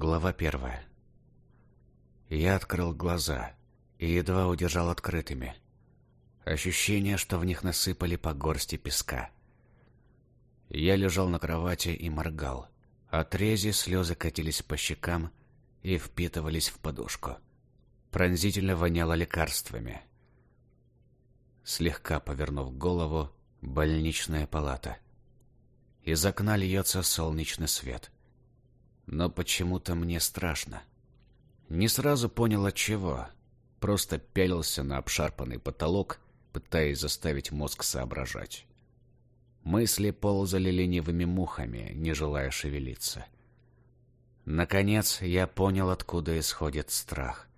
Глава первая. Я открыл глаза и едва удержал открытыми. Ощущение, что в них насыпали по горсти песка. Я лежал на кровати и моргал. От рези слезы катились по щекам и впитывались в подушку. Пронзительно воняло лекарствами. Слегка повернув голову, больничная палата. Из окна льется солнечный свет. Но почему-то мне страшно. Не сразу понял от чего. Просто пялился на обшарпанный потолок, пытаясь заставить мозг соображать. Мысли ползали ленивыми мухами, не желая шевелиться. Наконец я понял, откуда исходит страх.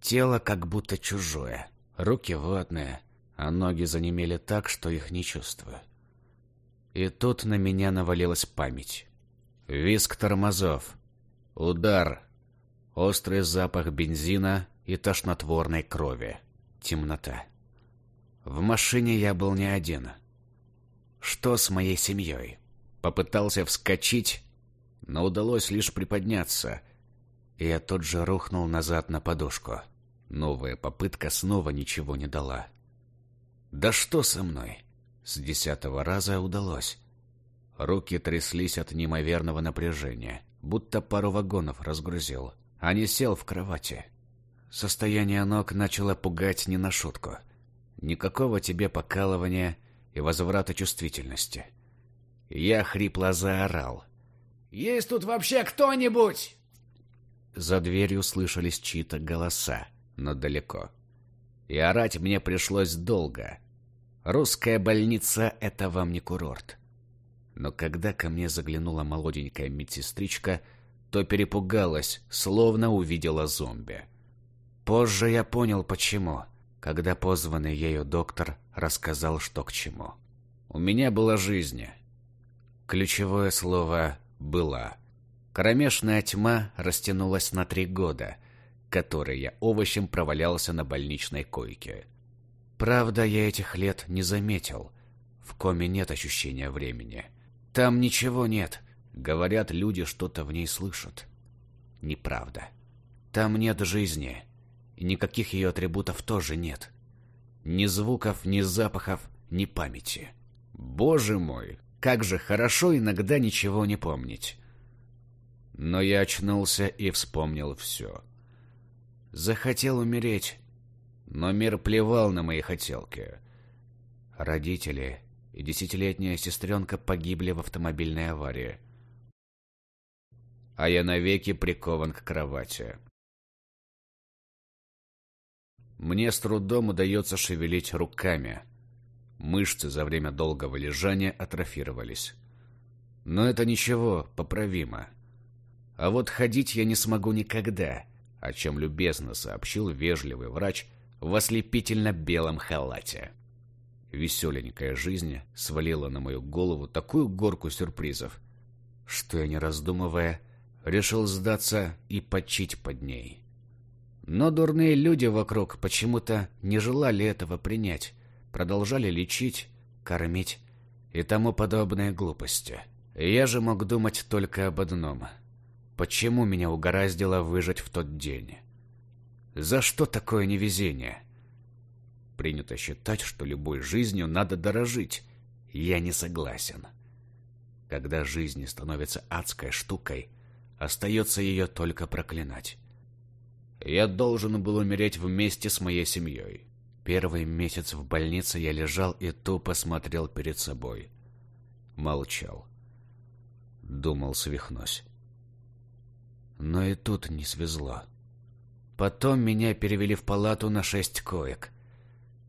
Тело как будто чужое, руки ватные, а ноги занемели так, что их не чувствую. И тут на меня навалилась память. Виск тормозов, удар, острый запах бензина и тошнотворной крови, темнота. В машине я был не один. Что с моей семьей? Попытался вскочить, но удалось лишь приподняться, и я тут же рухнул назад на подушку. Новая попытка снова ничего не дала. Да что со мной? С десятого раза удалось. Руки тряслись от неимоверного напряжения, будто пару вагонов разгрузил, а не сел в кровати. Состояние ног начало пугать не на шутку. Никакого тебе покалывания и возврата чувствительности. Я хрипло заорал. «Есть тут вообще кто-нибудь?» За дверью слышались чьи-то голоса, но далеко. И орать мне пришлось долго. Русская больница — это вам не курорт. Но когда ко мне заглянула молоденькая медсестричка, то перепугалась, словно увидела зомби. Позже я понял, почему когда позванный ею доктор рассказал, что к чему. У меня была жизнь. Ключевое слово «была». Кромешная тьма растянулась на три года, которые я овощем провалялся на больничной койке. Правда, я этих лет не заметил. В коме нет ощущения времени. Там ничего нет. Говорят, люди что-то в ней слышат. Неправда. Там нет жизни и никаких ее атрибутов тоже нет. Ни звуков, ни запахов, ни памяти. Боже мой, как же хорошо иногда ничего не помнить. Но я очнулся и вспомнил все. Захотел умереть, но мир плевал на мои хотелки. Родители и десятилетняя сестренка погибли в автомобильной аварии. А я навеки прикован к кровати. Мне с трудом удается шевелить руками. Мышцы за время долгого лежания атрофировались. Но это ничего, поправимо. А вот ходить я не смогу никогда, о чем любезно сообщил вежливый врач в ослепительно белом халате. Веселенькая жизнь свалила на мою голову такую горку сюрпризов, что я, не раздумывая, решил сдаться и почить под ней. Но дурные люди вокруг почему-то не желали этого принять, продолжали лечить, кормить и тому подобные глупости. Я же мог думать только об одном. Почему меня угораздило выжить в тот день? За что такое невезение? Принято считать, что любой жизнью надо дорожить. Я не согласен. Когда жизнь становится адской штукой, остается ее только проклинать. Я должен был умереть вместе с моей семьей. Первый месяц в больнице я лежал и тупо смотрел перед собой. Молчал. Думал, свихнусь. Но и тут не свезло. Потом меня перевели в палату на шесть коек.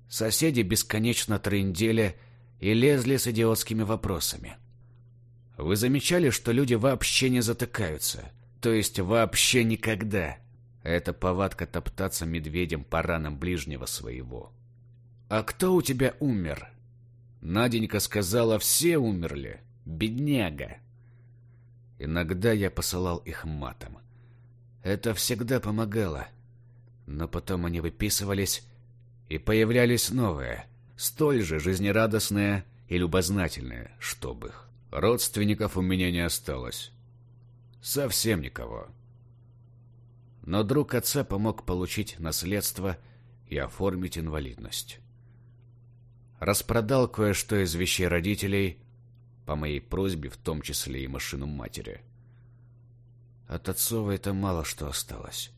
Соседи бесконечно трындели и лезли с идиотскими вопросами. Вы замечали, что люди вообще не затыкаются? То есть вообще никогда? Это повадка топтаться медведем по ранам ближнего своего. «А кто у тебя умер?» Наденька сказала, все умерли. Бедняга. Иногда я посылал их матом. Это всегда помогало. Но потом они выписывались, и появлялись новые, столь же жизнерадостные и любознательные, чтобы их. Родственников у меня не осталось. Совсем никого. Но друг отца помог получить наследство и оформить инвалидность. Распродал кое-что из вещей родителей, по моей просьбе, в том числе и машину матери. От отцова это мало что осталось.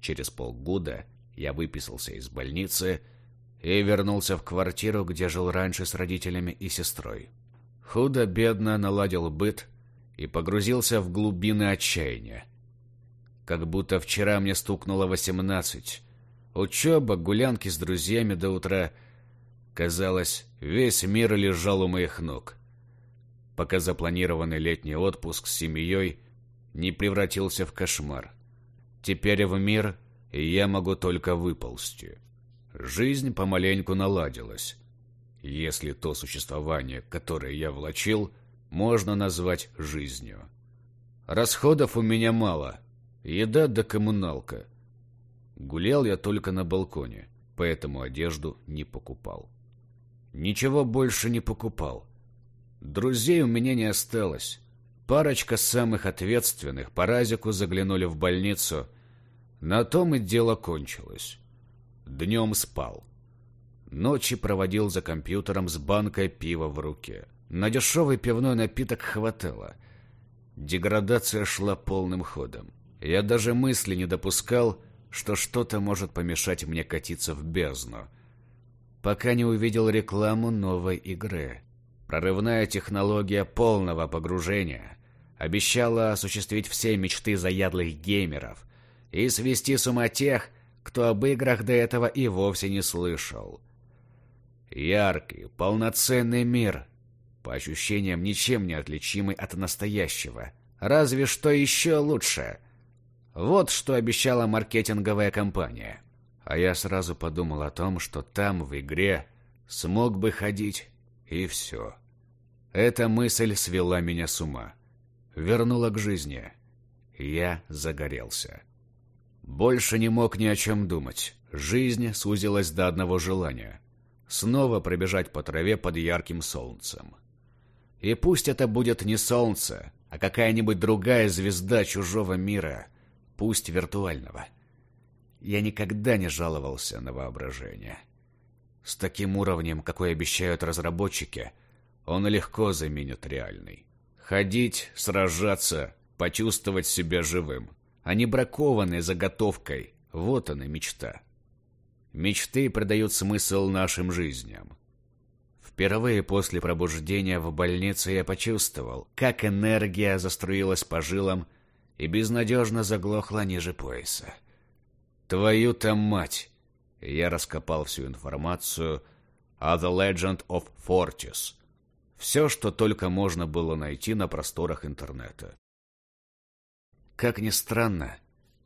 Через полгода я выписался из больницы и вернулся в квартиру, где жил раньше с родителями и сестрой. Худо-бедно наладил быт и погрузился в глубины отчаяния. Как будто вчера мне стукнуло восемнадцать. Учеба, гулянки с друзьями до утра. Казалось, весь мир лежал у моих ног. Пока запланированный летний отпуск с семьей не превратился в кошмар. Теперь в мир я могу только выползти. Жизнь помаленьку наладилась. Если то существование, которое я влачил, можно назвать жизнью. Расходов у меня мало. Еда да коммуналка. Гулял я только на балконе, поэтому одежду не покупал. Ничего больше не покупал. Друзей у меня не осталось. Парочка самых ответственных по разику заглянули в больницу. На том и дело кончилось. Днем спал. Ночи проводил за компьютером с банкой пива в руке. На дешевый пивной напиток хватало. Деградация шла полным ходом. Я даже мысли не допускал, что что-то может помешать мне катиться в бездну. Пока не увидел рекламу новой игры. Прорывная технология полного погружения обещала осуществить все мечты заядлых геймеров и свести с ума тех, кто об играх до этого и вовсе не слышал. Яркий, полноценный мир, по ощущениям ничем не отличимый от настоящего. Разве что еще лучше. Вот что обещала маркетинговая компания. А я сразу подумал о том, что там, в игре, смог бы ходить, и все. Эта мысль свела меня с ума. Вернула к жизни. Я загорелся. Больше не мог ни о чем думать. Жизнь сузилась до одного желания — снова пробежать по траве под ярким солнцем. И пусть это будет не солнце, а какая-нибудь другая звезда чужого мира, пусть виртуального. Я никогда не жаловался на воображение. С таким уровнем, какой обещают разработчики, он легко заменит реальный. Ходить, сражаться, почувствовать себя живым, а не бракованной заготовкой – вот она мечта. Мечты придают смысл нашим жизням. Впервые после пробуждения в больнице я почувствовал, как энергия заструилась по жилам и безнадежно заглохла ниже пояса. Твою-то мать! Я раскопал всю информацию о The Legend of Fortis. Все, что только можно было найти на просторах интернета. Как ни странно,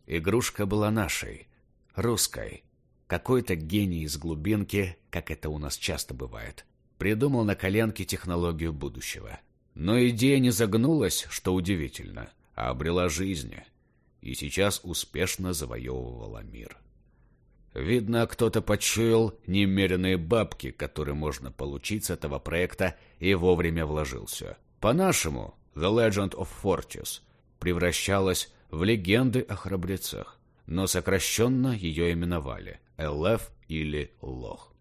игрушка была нашей, русской. Какой-то гений из глубинки, как это у нас часто бывает, придумал на коленке технологию будущего. Но идея не загнулась, что удивительно, а обрела жизнь, и сейчас успешно завоевывала мир. Видно, кто-то почуял немеренные бабки, которые можно получить с этого проекта, и вовремя вложился. По-нашему, The Legend of Fortis превращалась в легенды о храбрецах, но сокращенно ее именовали ЛФ или Лох.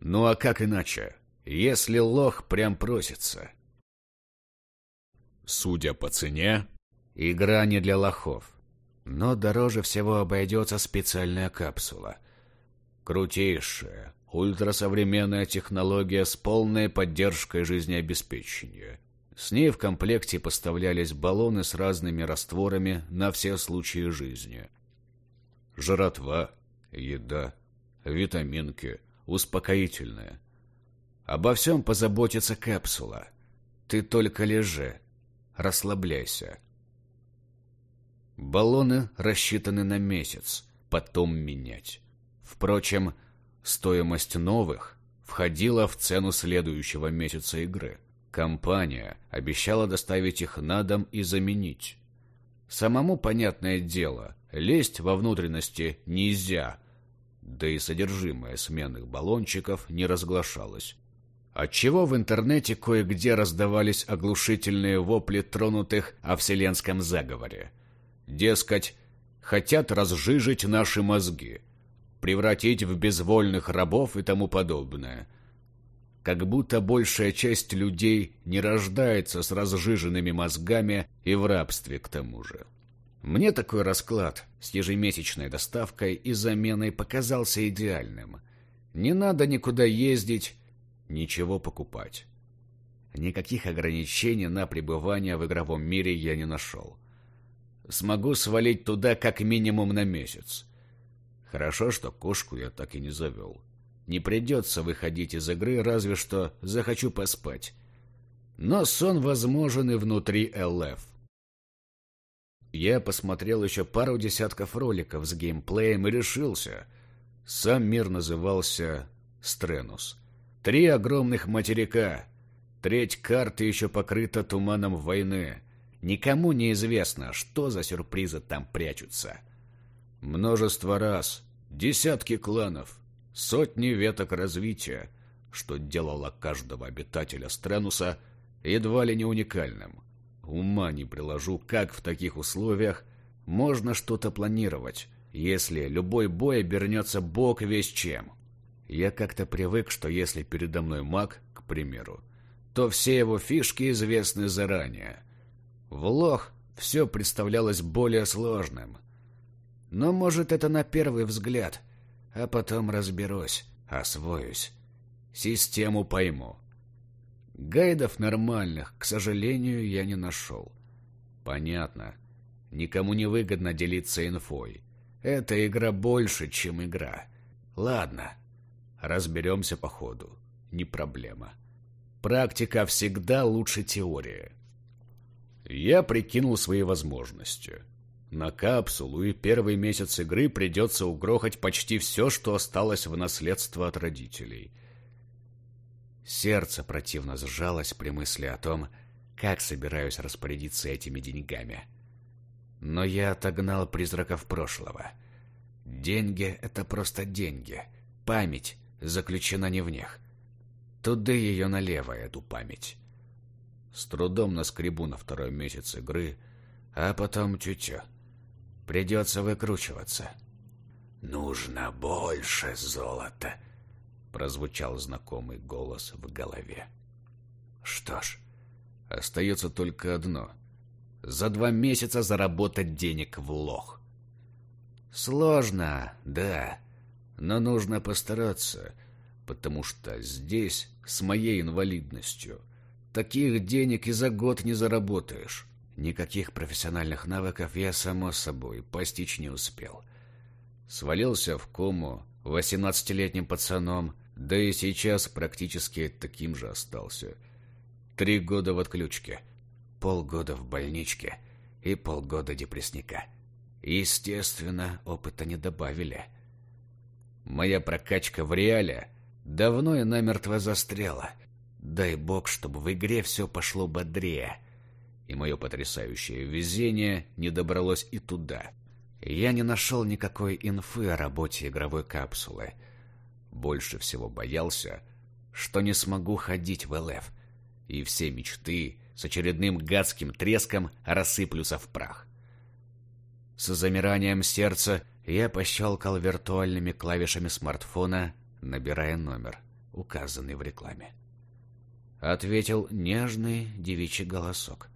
Ну а как иначе? если лох прям просится. Судя по цене, игра не для лохов. Но дороже всего обойдется специальная капсула. Крутейшая, ультрасовременная технология с полной поддержкой жизнеобеспечения. С ней в комплекте поставлялись баллоны с разными растворами на все случаи жизни. Жратва, еда, витаминки, успокоительное – Обо всем позаботится капсула. Ты только лежи, расслабляйся. Баллоны рассчитаны на месяц, потом менять. Впрочем, стоимость новых входила в цену следующего месяца игры. Компания обещала доставить их на дом и заменить. Самому понятное дело, лезть во внутренности нельзя, да и содержимое сменных баллончиков не разглашалось. Отчего в интернете кое-где раздавались оглушительные вопли тронутых о вселенском заговоре. Дескать, хотят разжижить наши мозги, превратить в безвольных рабов и тому подобное. Как будто большая часть людей не рождается с разжиженными мозгами и в рабстве к тому же. Мне такой расклад с ежемесячной доставкой и заменой показался идеальным. Не надо никуда ездить, ничего покупать. Никаких ограничений на пребывание в игровом мире я не нашел. Смогу свалить туда как минимум на месяц. Хорошо, что кошку я так и не завел. Не придется выходить из игры, разве что захочу поспать. Но сон возможен и внутри ЛФ. Я посмотрел еще пару десятков роликов с геймплеем и решился. Сам мир назывался Стренус. Три огромных материка. Треть карты еще покрыта туманом войны. Никому не известно, что за сюрпризы там прячутся. Множество раз, десятки кланов, сотни веток развития, что делало каждого обитателя Стренуса едва ли не уникальным. Ума не приложу, как в таких условиях можно что-то планировать, если любой бой обернется бог весь чем. Я как-то привык, что если передо мной маг, к примеру, то все его фишки известны заранее. В лох все представлялось более сложным. Но, может, это на первый взгляд, а потом разберусь, освоюсь. Систему пойму. Гайдов нормальных, к сожалению, я не нашел. Понятно. Никому не выгодно делиться инфой. Эта игра больше, чем игра. Ладно, Разберемся по ходу. Не проблема. Практика всегда лучше теории. Я прикинул свои возможности. На капсулу и первый месяц игры придется угрохать почти все, что осталось в наследство от родителей. Сердце противно сжалось при мысли о том, как собираюсь распорядиться этими деньгами. Но я отогнал призраков прошлого. Деньги — это просто деньги. Память заключена не в них. Туда ее налево, эту память. С трудом наскребу на второй месяц игры, а потом тютю. Придется выкручиваться. «Нужно больше золота», — прозвучал знакомый голос в голове. Что ж, остается только одно — за два месяца заработать денег в лох. Сложно, да, но нужно постараться, потому что здесь, с моей инвалидностью, таких денег и за год не заработаешь. Никаких профессиональных навыков я, само собой, постичь не успел. Свалился в кому восемнадцатилетним пацаном, да и сейчас практически таким же остался. Три года в отключке, полгода в больничке и полгода депрессника. Естественно, опыта не добавили. — Моя прокачка в реале давно и намертво застряла. Дай бог, чтобы в игре все пошло бодрее. И мое потрясающее везение не добралось и туда. Я не нашел никакой инфы о работе игровой капсулы. Больше всего боялся, что не смогу ходить в ЛФ, и все мечты с очередным гадским треском рассыплются в прах. С замиранием сердца я пощелкал виртуальными клавишами смартфона, набирая номер, указанный в рекламе. Ответил нежный девичий голосок.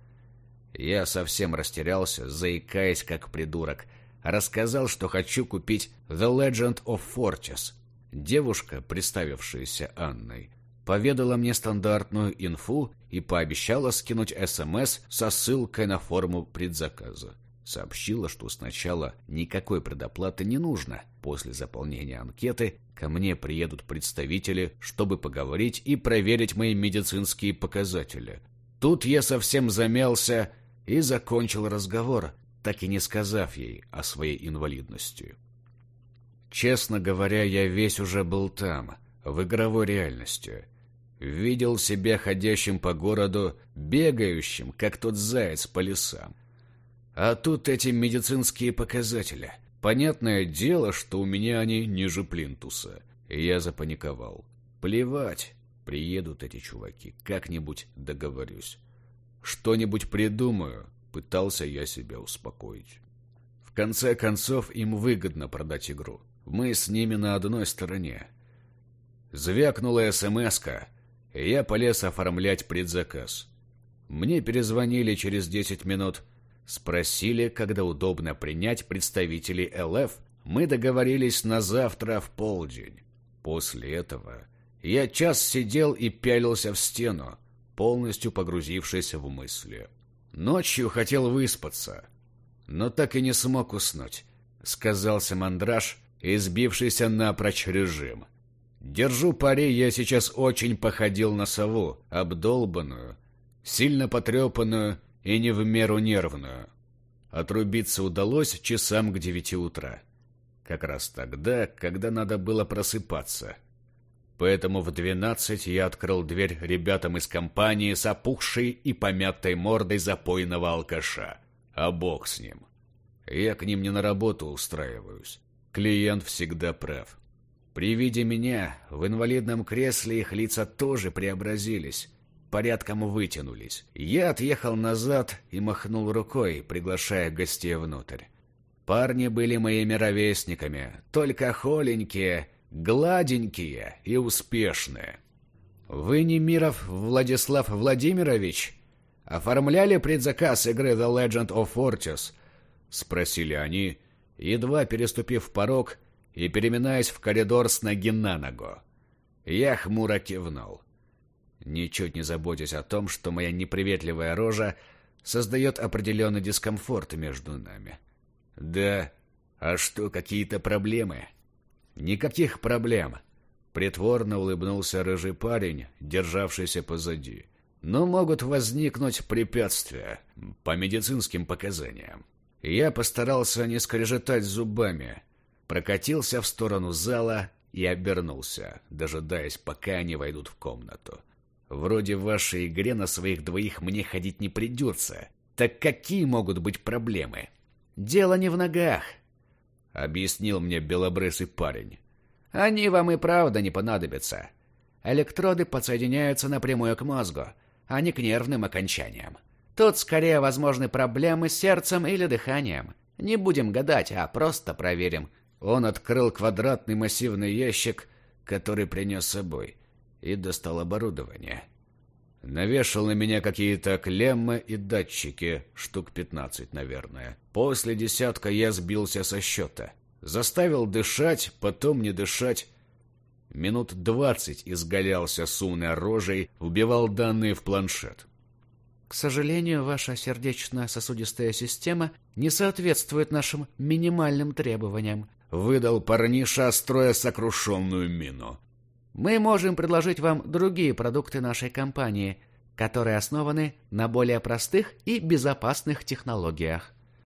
Я совсем растерялся, заикаясь как придурок. Рассказал, что хочу купить The Legend of Fortis. Девушка, представившаяся Анной, поведала мне стандартную инфу и пообещала скинуть СМС со ссылкой на форму предзаказа. Сообщила, что сначала никакой предоплаты не нужно. После заполнения анкеты ко мне приедут представители, чтобы поговорить и проверить мои медицинские показатели. Тут я совсем замялся и закончил разговор, так и не сказав ей о своей инвалидности. Честно говоря, я весь уже был там, в игровой реальности. Видел себя ходящим по городу, бегающим, как тот заяц по лесам. А тут эти медицинские показатели. Понятное дело, что у меня они ниже плинтуса. Я запаниковал. Плевать. Приедут эти чуваки, как-нибудь договорюсь. Что-нибудь придумаю, пытался я себя успокоить. В конце концов, им выгодно продать игру. Мы с ними на одной стороне. Звякнула смс и я полез оформлять предзаказ. Мне перезвонили через 10 минут, спросили, когда удобно принять представителей ЛФ. Мы договорились на завтра в полдень. После этого я час сидел и пялился в стену, полностью погрузившись в мысли. Ночью хотел выспаться, но так и не смог уснуть. Сказался мандраж и сбившийся напрочь режим. Держу пари, я сейчас очень походил на сову, обдолбанную, сильно потрепанную и не в меру нервную. Отрубиться удалось часам к девяти утра. Как раз тогда, когда надо было просыпаться. Поэтому в двенадцать я открыл дверь ребятам из компании с опухшей и помятой мордой запойного алкаша. А бог с ним. Я к ним не на работу устраиваюсь. Клиент всегда прав. При виде меня в инвалидном кресле их лица тоже преобразились, порядком вытянулись. Я отъехал назад и махнул рукой, приглашая гостей внутрь. Парни были моими ровесниками, только холенькие, гладенькие и успешные. «Вы, Немиров Владислав Владимирович, оформляли предзаказ игры The Legend of Fortis?» — спросили они, едва переступив порог и переминаясь в коридор с ноги на ногу. Я хмуро кивнул, ничуть не заботясь о том, что моя неприветливая рожа создает определенный дискомфорт между нами. Да, а что, какие-то проблемы? Никаких проблем. Притворно улыбнулся рыжий парень, державшийся позади. Но могут возникнуть препятствия по медицинским показаниям. Я постарался не скрежетать зубами, прокатился в сторону зала и обернулся, дожидаясь, пока они войдут в комнату. Вроде в вашей игре на своих двоих мне ходить не придется. Так какие могут быть проблемы? Дело не в ногах, объяснил мне белобрысый парень. Они вам и правда не понадобятся. Электроды подсоединяются напрямую к мозгу, а не к нервным окончаниям. Тут скорее возможны проблемы с сердцем или дыханием. Не будем гадать, а просто проверим, он открыл квадратный массивный ящик, который принес с собой, и достал оборудование. Навешал на меня какие-то клеммы и датчики, штук пятнадцать, наверное. После десятка я сбился со счета. Заставил дышать, потом не дышать. Минут двадцать изгалялся с умной рожей, вбивал данные в планшет. К сожалению, ваша сердечно-сосудистая система не соответствует нашим минимальным требованиям, выдал парниша, строя сокрушенную мину. Мы можем предложить вам другие продукты нашей компании, которые основаны на более простых и безопасных технологиях.